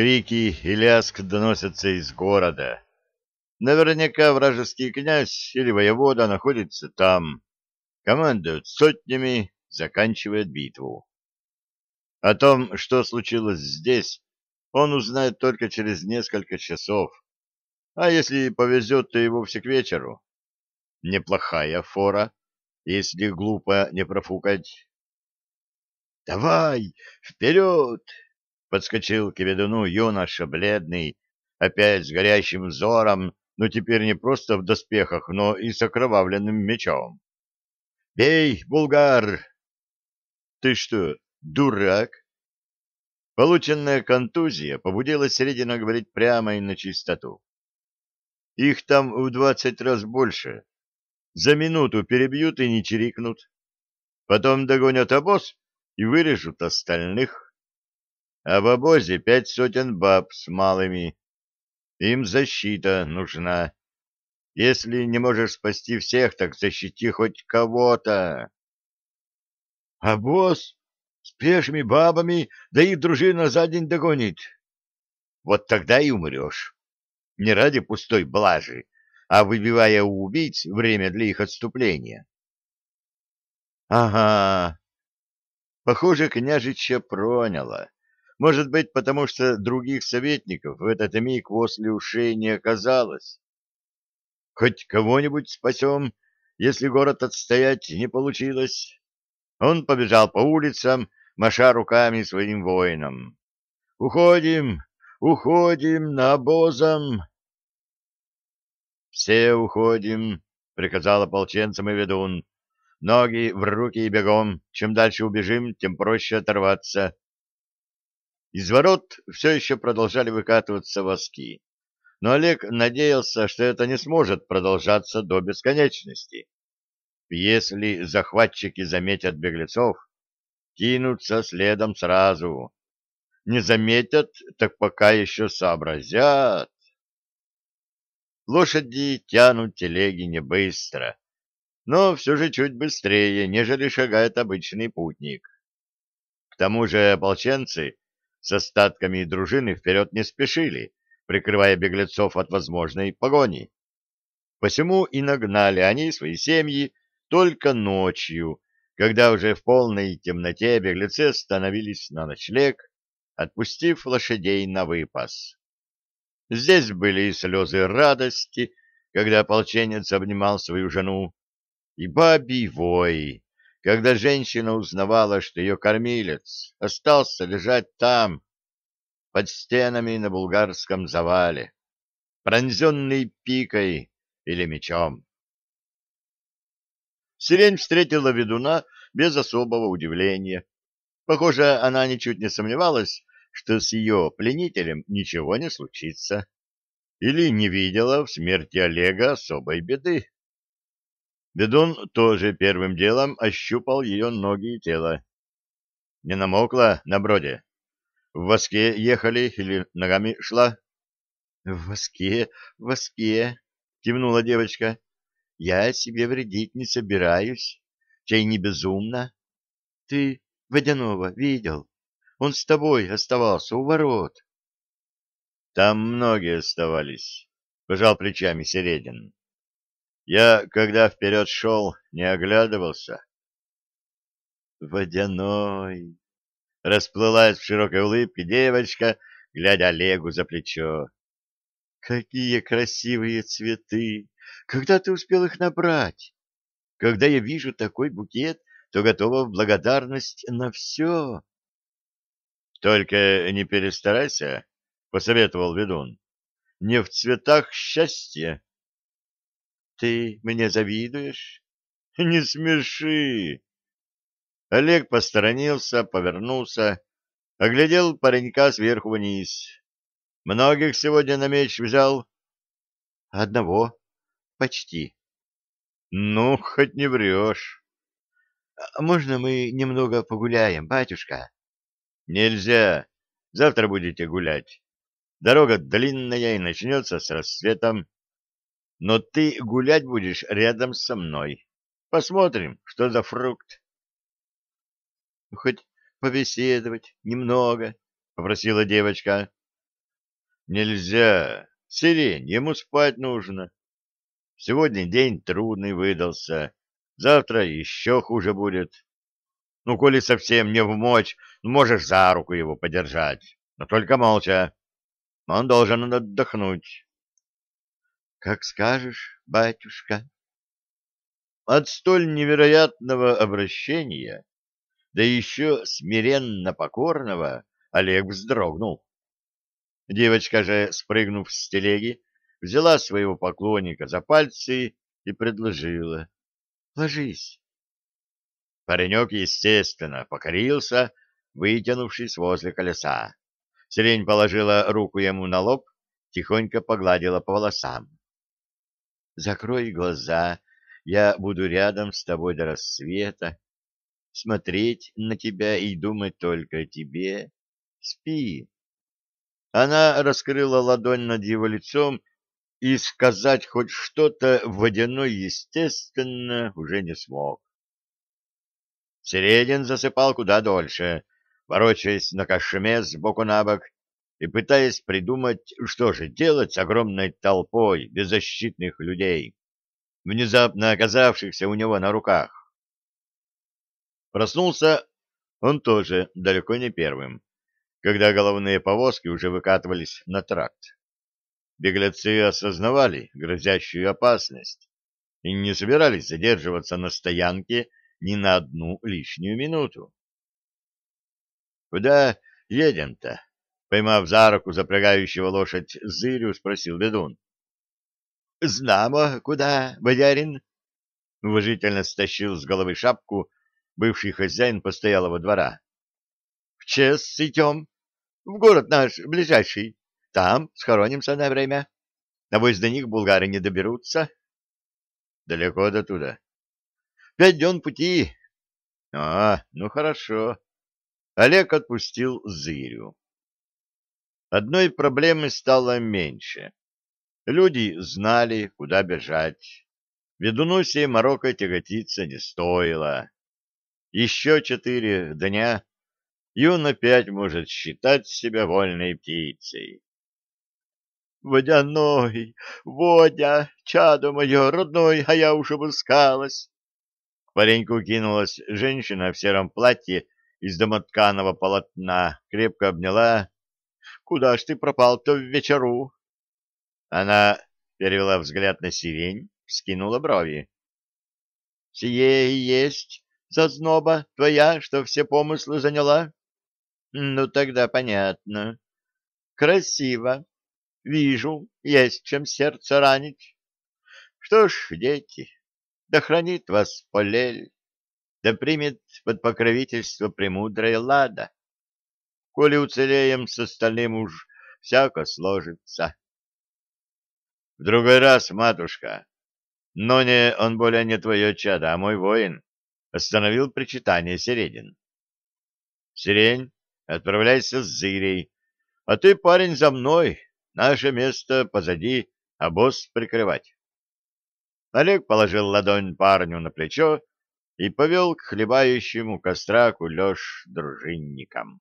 Крики и лязг доносятся из города. Наверняка вражеский князь или воевода находится там, командует сотнями, заканчивает битву. О том, что случилось здесь, он узнает только через несколько часов, а если повезет, то и вовсе к вечеру. Неплохая фора, если глупо не профукать. — Давай, вперед! — подскочил к ведуну юноша бледный, опять с горящим взором, но теперь не просто в доспехах, но и с окровавленным мечом. «Бей, булгар!» «Ты что, дурак?» Полученная контузия побудила Середина говорить прямо и на чистоту. «Их там в двадцать раз больше. За минуту перебьют и не чирикнут. Потом догонят обоз и вырежут остальных. А в обозе пять сотен баб с малыми. Им защита нужна. Если не можешь спасти всех, так защити хоть кого-то. Босс с пешими бабами, да их дружина за день догонит. Вот тогда и умрешь. Не ради пустой блажи, а выбивая у убийц время для их отступления. Ага. Похоже, княжича проняло. Может быть, потому что других советников в этот миг после ушей не оказалось. Хоть кого-нибудь спасем, если город отстоять не получилось. Он побежал по улицам, маша руками своим воинам. «Уходим! Уходим на обозом!» «Все уходим!» — приказал ополченцам и ведун. «Ноги в руки и бегом. Чем дальше убежим, тем проще оторваться. Из ворот все еще продолжали выкатываться воски, но Олег надеялся, что это не сможет продолжаться до бесконечности. Если захватчики заметят беглецов, кинутся следом сразу. Не заметят, так пока еще сообразят. Лошади тянут телеги не быстро, но все же чуть быстрее, нежели шагает обычный путник. К тому же ополченцы с остатками дружины вперед не спешили, прикрывая беглецов от возможной погони. Посему и нагнали они свои семьи только ночью, когда уже в полной темноте беглецы остановились на ночлег, отпустив лошадей на выпас. Здесь были и слезы радости, когда ополченец обнимал свою жену, и бабий вой, когда женщина узнавала, что ее кормилец остался лежать там, под стенами на булгарском завале, пронзенный пикой или мечом. Сирень встретила ведуна без особого удивления. Похоже, она ничуть не сомневалась, что с ее пленителем ничего не случится, или не видела в смерти Олега особой беды. Бедун тоже первым делом ощупал ее ноги и тело. Не намокла на броде? В воске ехали или ногами шла? — В воске, в воске, — кивнула девочка. — Я себе вредить не собираюсь. Чай не безумно. Ты Водянова видел? Он с тобой оставался у ворот. — Там многие оставались, — пожал плечами Середин. Я, когда вперед шел, не оглядывался. Водяной. Расплылась в широкой улыбке девочка, глядя Олегу за плечо. Какие красивые цветы! Когда ты успел их набрать? Когда я вижу такой букет, то готова в благодарность на все. Только не перестарайся, — посоветовал ведун. Не в цветах счастья, ты мне завидуешь? Не смеши. Олег посторонился, повернулся, оглядел паренька сверху вниз. Многих сегодня на меч взял? Одного. Почти. Ну, хоть не врешь. А можно мы немного погуляем, батюшка? Нельзя. Завтра будете гулять. Дорога длинная и начнется с рассветом но ты гулять будешь рядом со мной. Посмотрим, что за фрукт. — Хоть побеседовать немного, — попросила девочка. Нельзя. Сирень, ему спать нужно. Сегодня день трудный выдался. Завтра еще хуже будет. Ну, коли совсем не в мочь, можешь за руку его подержать. Но только молча. Он должен отдохнуть. — Как скажешь, батюшка. От столь невероятного обращения, да еще смиренно покорного, Олег вздрогнул. Девочка же, спрыгнув с телеги, взяла своего поклонника за пальцы и предложила. — Ложись. Паренек, естественно, покорился, вытянувшись возле колеса. Сирень положила руку ему на лоб, тихонько погладила по волосам. — Закрой глаза, я буду рядом с тобой до рассвета, смотреть на тебя и думать только о тебе. Спи. Она раскрыла ладонь над его лицом, и сказать хоть что-то водяной, естественно, уже не смог. Середин засыпал куда дольше, ворочаясь на кошме сбоку на бок и пытаясь придумать, что же делать с огромной толпой беззащитных людей, внезапно оказавшихся у него на руках. Проснулся он тоже далеко не первым когда головные повозки уже выкатывались на тракт. Беглецы осознавали грозящую опасность и не собирались задерживаться на стоянке ни на одну лишнюю минуту. «Куда едем-то?» — поймав за руку запрягающего лошадь Зырю, спросил ведун. «Знамо, куда, боярин?» — уважительно стащил с головы шапку бывший хозяин постоялого двора. «В честь идем, в город наш ближайший. Там схоронимся на время. Навось до них булгары не доберутся. Далеко до туда. Пять дён пути. А, ну хорошо. Олег отпустил Зырю. Одной проблемы стало меньше. Люди знали, куда бежать. Ведуну сей Марокко тяготиться не стоило. Еще четыре дня, и он опять может считать себя вольной птицей. «Водяной, Водя, чадо мое, родной, а я уж обыскалась!» К пареньку кинулась женщина в сером платье из домотканого полотна, крепко обняла. «Куда ж ты пропал-то в вечеру?» Она перевела взгляд на сирень, скинула брови. «Сие и есть зазноба твоя, что все помыслы заняла?» Ну, тогда понятно. Красиво. Вижу, есть чем сердце ранить. Что ж, дети, да хранит вас полель, да примет под покровительство премудрая лада. Коли уцелеем с остальным уж всяко сложится. В другой раз, матушка, но не он более не твое чадо, а мой воин, остановил причитание Середин. Сирень Отправляйся с Зырей. А ты, парень, за мной. Наше место позади, а босс прикрывать. Олег положил ладонь парню на плечо и повел к хлебающему костра кулеш дружинникам.